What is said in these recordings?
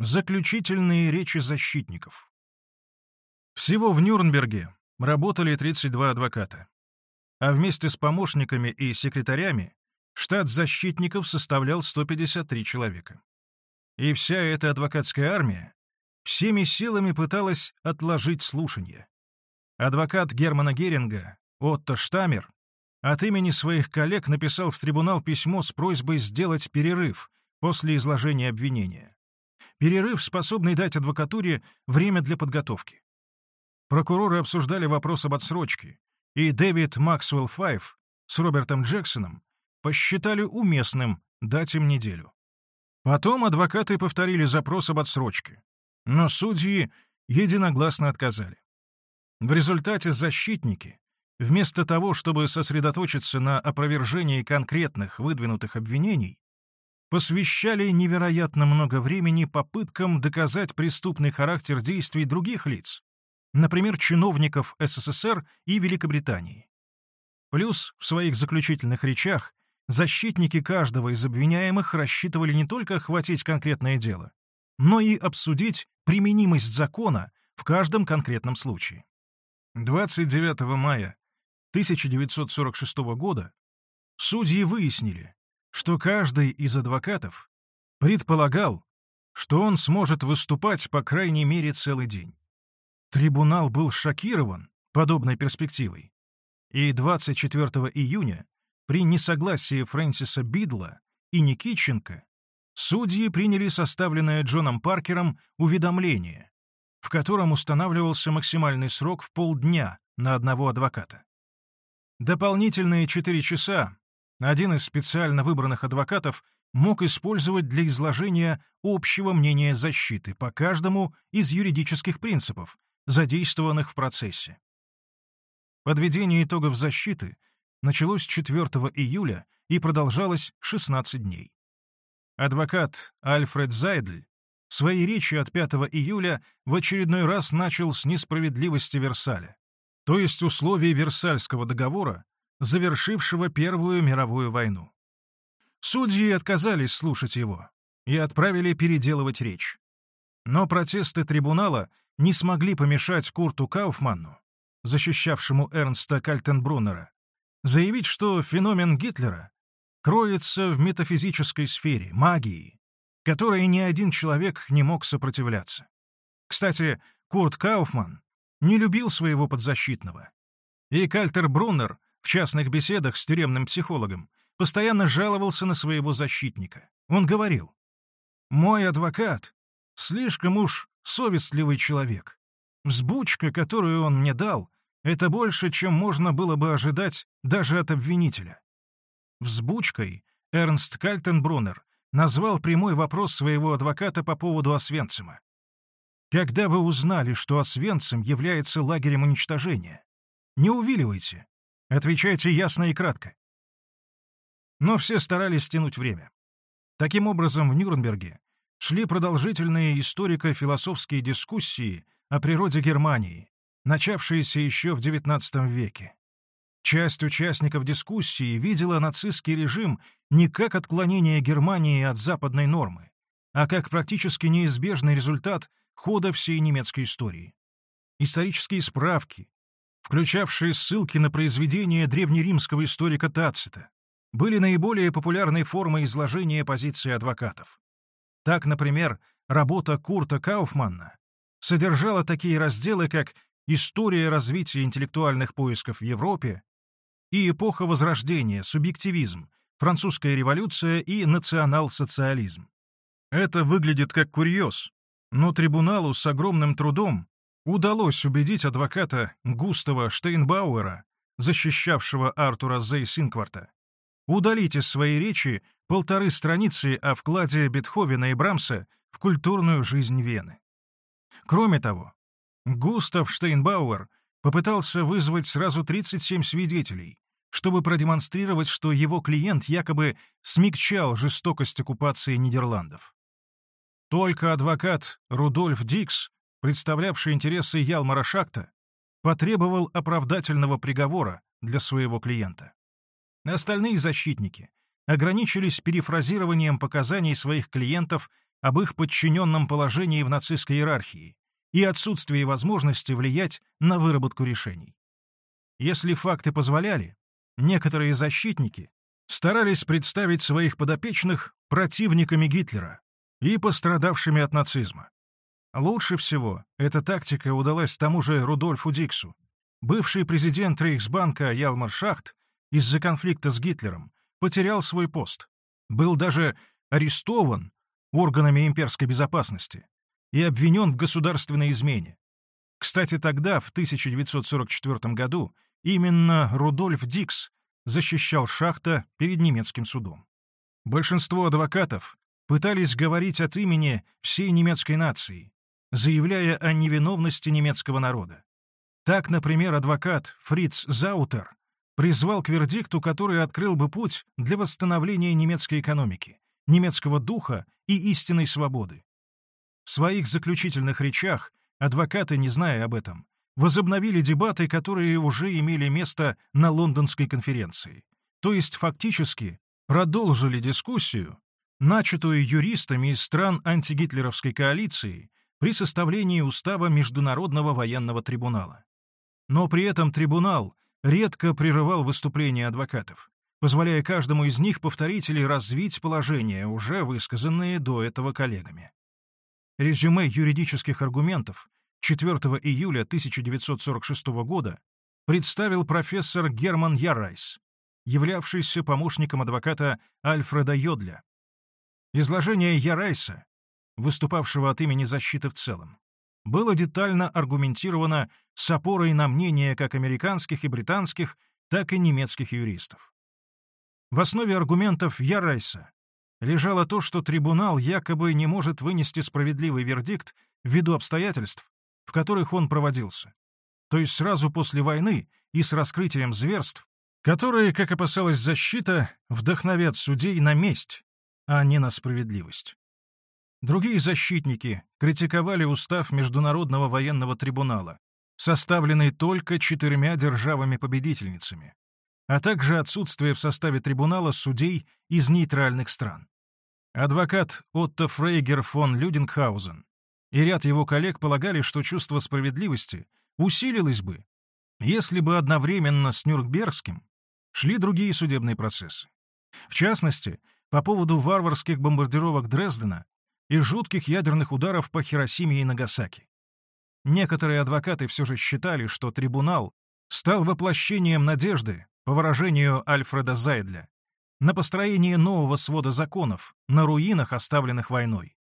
Заключительные речи защитников. Всего в Нюрнберге работали 32 адвоката. А вместе с помощниками и секретарями штат защитников составлял 153 человека. И вся эта адвокатская армия всеми силами пыталась отложить слушание. Адвокат Германа Геринга, Отто Штамер, от имени своих коллег написал в трибунал письмо с просьбой сделать перерыв после изложения обвинения. Перерыв, способный дать адвокатуре время для подготовки. Прокуроры обсуждали вопрос об отсрочке, и Дэвид Максвелл Файв с Робертом Джексоном посчитали уместным дать им неделю. Потом адвокаты повторили запрос об отсрочке, но судьи единогласно отказали. В результате защитники, вместо того, чтобы сосредоточиться на опровержении конкретных выдвинутых обвинений, посвящали невероятно много времени попыткам доказать преступный характер действий других лиц, например, чиновников СССР и Великобритании. Плюс в своих заключительных речах защитники каждого из обвиняемых рассчитывали не только охватить конкретное дело, но и обсудить применимость закона в каждом конкретном случае. 29 мая 1946 года судьи выяснили, что каждый из адвокатов предполагал, что он сможет выступать по крайней мере целый день. Трибунал был шокирован подобной перспективой, и 24 июня при несогласии Фрэнсиса Бидла и Никитченко судьи приняли составленное Джоном Паркером уведомление, в котором устанавливался максимальный срок в полдня на одного адвоката. Дополнительные четыре часа один из специально выбранных адвокатов мог использовать для изложения общего мнения защиты по каждому из юридических принципов, задействованных в процессе. Подведение итогов защиты началось 4 июля и продолжалось 16 дней. Адвокат Альфред Зайдль в своей речи от 5 июля в очередной раз начал с несправедливости Версаля, то есть условий Версальского договора, завершившего Первую мировую войну. Судьи отказались слушать его и отправили переделывать речь. Но протесты трибунала не смогли помешать Курту Кауфманну, защищавшему Эрнста Кальтенбруннера, заявить, что феномен Гитлера кроется в метафизической сфере, магии, которой ни один человек не мог сопротивляться. Кстати, Курт Кауфман не любил своего подзащитного, и Кальтербруннер в частных беседах с тюремным психологом постоянно жаловался на своего защитника. Он говорил, «Мой адвокат слишком уж совестливый человек. Взбучка, которую он мне дал, это больше, чем можно было бы ожидать даже от обвинителя». Взбучкой Эрнст Кальтенбруннер назвал прямой вопрос своего адвоката по поводу Освенцима. «Когда вы узнали, что Освенцим является лагерем уничтожения? Не увиливайте, Отвечайте ясно и кратко. Но все старались тянуть время. Таким образом, в Нюрнберге шли продолжительные историко-философские дискуссии о природе Германии, начавшиеся еще в XIX веке. Часть участников дискуссии видела нацистский режим не как отклонение Германии от западной нормы, а как практически неизбежный результат хода всей немецкой истории. Исторические справки, включавшие ссылки на произведения древнеримского историка Тацита, были наиболее популярной формой изложения позиции адвокатов. Так, например, работа Курта Кауфманна содержала такие разделы, как «История развития интеллектуальных поисков в Европе» и «Эпоха Возрождения. Субъективизм. Французская революция и национал-социализм». Это выглядит как курьез, но трибуналу с огромным трудом удалось убедить адвоката Густава Штейнбауэра, защищавшего Артура Зейсинкварта, удалить из своей речи полторы страницы о вкладе Бетховена и Брамса в культурную жизнь Вены. Кроме того, Густав Штейнбауэр попытался вызвать сразу 37 свидетелей, чтобы продемонстрировать, что его клиент якобы смягчал жестокость оккупации Нидерландов. Только адвокат Рудольф Дикс представлявший интересы Ялмара Шакта, потребовал оправдательного приговора для своего клиента. Остальные защитники ограничились перефразированием показаний своих клиентов об их подчиненном положении в нацистской иерархии и отсутствии возможности влиять на выработку решений. Если факты позволяли, некоторые защитники старались представить своих подопечных противниками Гитлера и пострадавшими от нацизма. Лучше всего эта тактика удалась тому же Рудольфу Диксу. Бывший президент Рейхсбанка Ялмар Шахт из-за конфликта с Гитлером потерял свой пост, был даже арестован органами имперской безопасности и обвинен в государственной измене. Кстати, тогда, в 1944 году, именно Рудольф Дикс защищал Шахта перед немецким судом. Большинство адвокатов пытались говорить от имени всей немецкой нации, заявляя о невиновности немецкого народа. Так, например, адвокат Фриц Заутер призвал к вердикту, который открыл бы путь для восстановления немецкой экономики, немецкого духа и истинной свободы. В своих заключительных речах адвокаты, не зная об этом, возобновили дебаты, которые уже имели место на лондонской конференции. То есть фактически продолжили дискуссию, начатую юристами из стран антигитлеровской коалиции при составлении устава Международного военного трибунала. Но при этом трибунал редко прерывал выступления адвокатов, позволяя каждому из них повторить или развить положения, уже высказанные до этого коллегами. Резюме юридических аргументов 4 июля 1946 года представил профессор Герман Ярайс, являвшийся помощником адвоката Альфреда Йодля. Изложение Ярайса, выступавшего от имени защиты в целом, было детально аргументировано с опорой на мнение как американских и британских, так и немецких юристов. В основе аргументов Ярайса лежало то, что трибунал якобы не может вынести справедливый вердикт ввиду обстоятельств, в которых он проводился, то есть сразу после войны и с раскрытием зверств, которые, как опасалась защита, вдохновят судей на месть, а не на справедливость. Другие защитники критиковали устав Международного военного трибунала, составленный только четырьмя державами-победительницами, а также отсутствие в составе трибунала судей из нейтральных стран. Адвокат Отто Фрейгер фон Людингхаузен и ряд его коллег полагали, что чувство справедливости усилилось бы, если бы одновременно с Нюрнбергским шли другие судебные процессы. В частности, по поводу варварских бомбардировок Дрездена и жутких ядерных ударов по Хиросиме и Нагасаки. Некоторые адвокаты все же считали, что трибунал стал воплощением надежды, по выражению Альфреда Зайдля, на построение нового свода законов на руинах, оставленных войной.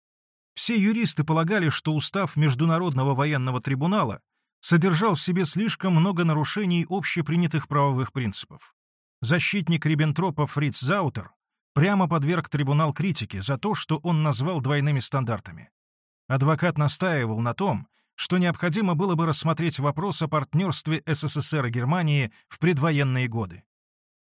Все юристы полагали, что устав Международного военного трибунала содержал в себе слишком много нарушений общепринятых правовых принципов. Защитник Риббентропа Фриц Заутер прямо подверг трибунал критике за то, что он назвал двойными стандартами. Адвокат настаивал на том, что необходимо было бы рассмотреть вопрос о партнерстве СССР и Германии в предвоенные годы.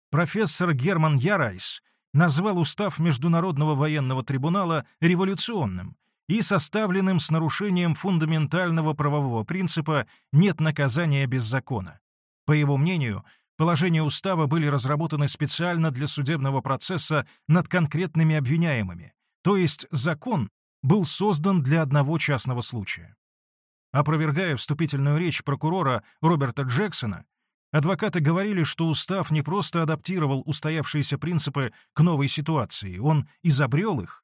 Профессор Герман Яррайс назвал устав Международного военного трибунала революционным и составленным с нарушением фундаментального правового принципа «нет наказания без закона». По его мнению, Положения устава были разработаны специально для судебного процесса над конкретными обвиняемыми, то есть закон был создан для одного частного случая. Опровергая вступительную речь прокурора Роберта Джексона, адвокаты говорили, что устав не просто адаптировал устоявшиеся принципы к новой ситуации, он изобрел их.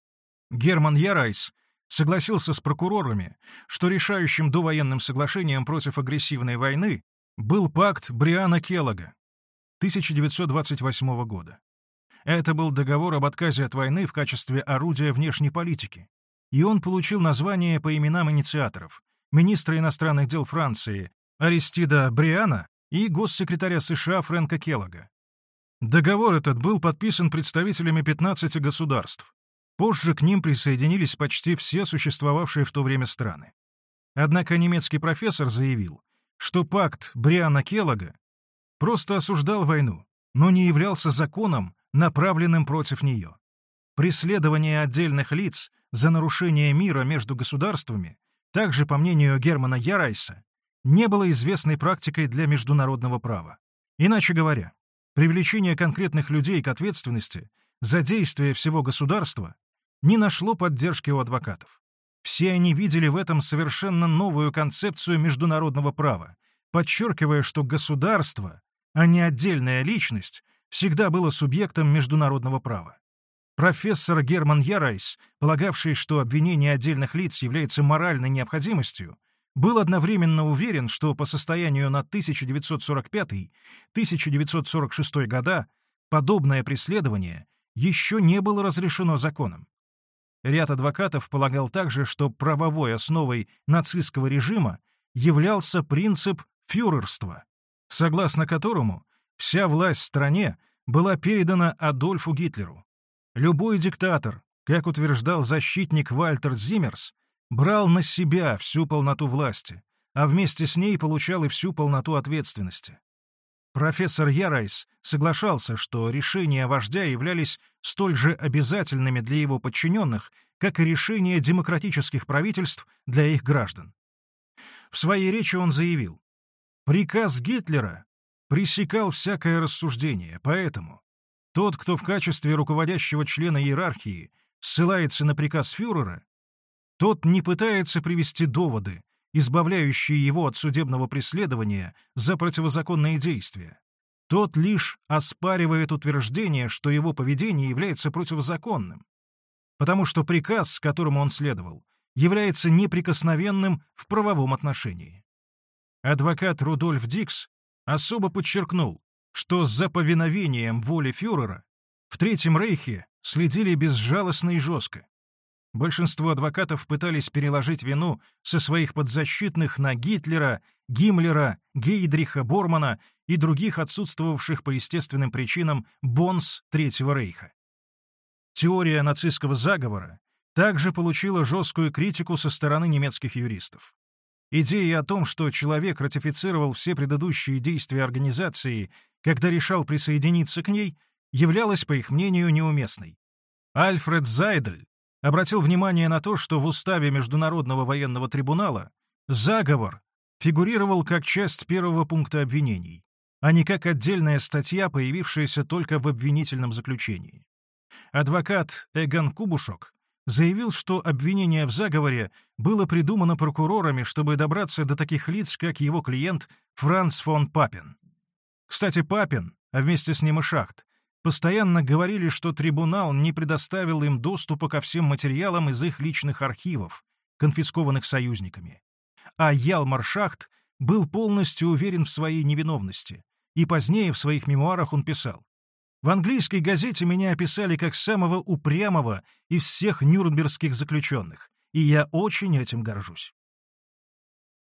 Герман Ярайс согласился с прокурорами, что решающим довоенным соглашением против агрессивной войны был пакт Бриана Келлога, 1928 года. Это был договор об отказе от войны в качестве орудия внешней политики, и он получил название по именам инициаторов — министра иностранных дел Франции Аристида Бриана и госсекретаря США Фрэнка Келлога. Договор этот был подписан представителями 15 государств. Позже к ним присоединились почти все существовавшие в то время страны. Однако немецкий профессор заявил, что пакт Бриана Келлога просто осуждал войну, но не являлся законом, направленным против нее. Преследование отдельных лиц за нарушение мира между государствами, также, по мнению Германа Ярайса, не было известной практикой для международного права. Иначе говоря, привлечение конкретных людей к ответственности за действия всего государства не нашло поддержки у адвокатов. Все они видели в этом совершенно новую концепцию международного права, подчеркивая, что государство, а не отдельная личность, всегда было субъектом международного права. Профессор Герман Ярайс, полагавший, что обвинение отдельных лиц является моральной необходимостью, был одновременно уверен, что по состоянию на 1945-1946 года подобное преследование еще не было разрешено законом. Ряд адвокатов полагал также, что правовой основой нацистского режима являлся принцип фюрерства, согласно которому вся власть в стране была передана Адольфу Гитлеру. Любой диктатор, как утверждал защитник Вальтер Зиммерс, брал на себя всю полноту власти, а вместе с ней получал и всю полноту ответственности. Профессор Ярайс соглашался, что решения вождя являлись столь же обязательными для его подчиненных, как и решения демократических правительств для их граждан. В своей речи он заявил, «Приказ Гитлера пресекал всякое рассуждение, поэтому тот, кто в качестве руководящего члена иерархии ссылается на приказ фюрера, тот не пытается привести доводы, избавляющие его от судебного преследования за противозаконные действия. Тот лишь оспаривает утверждение, что его поведение является противозаконным, потому что приказ, которому он следовал, является неприкосновенным в правовом отношении. Адвокат Рудольф Дикс особо подчеркнул, что за повиновением воли фюрера в Третьем Рейхе следили безжалостно и жестко, Большинство адвокатов пытались переложить вину со своих подзащитных на Гитлера, Гиммлера, Гейдриха, Бормана и других отсутствовавших по естественным причинам бонс Третьего Рейха. Теория нацистского заговора также получила жесткую критику со стороны немецких юристов. Идея о том, что человек ратифицировал все предыдущие действия организации, когда решал присоединиться к ней, являлась, по их мнению, неуместной. Альфред Зайдель обратил внимание на то, что в уставе Международного военного трибунала заговор фигурировал как часть первого пункта обвинений, а не как отдельная статья, появившаяся только в обвинительном заключении. Адвокат Эган Кубушок заявил, что обвинение в заговоре было придумано прокурорами, чтобы добраться до таких лиц, как его клиент Франц фон Папин. Кстати, Папин, а вместе с ним и Шахт, постоянно говорили, что трибунал не предоставил им доступа ко всем материалам из их личных архивов, конфискованных союзниками. А Ялмар Шахт был полностью уверен в своей невиновности, и позднее в своих мемуарах он писал «В английской газете меня описали как самого упрямого из всех нюрнбергских заключенных, и я очень этим горжусь».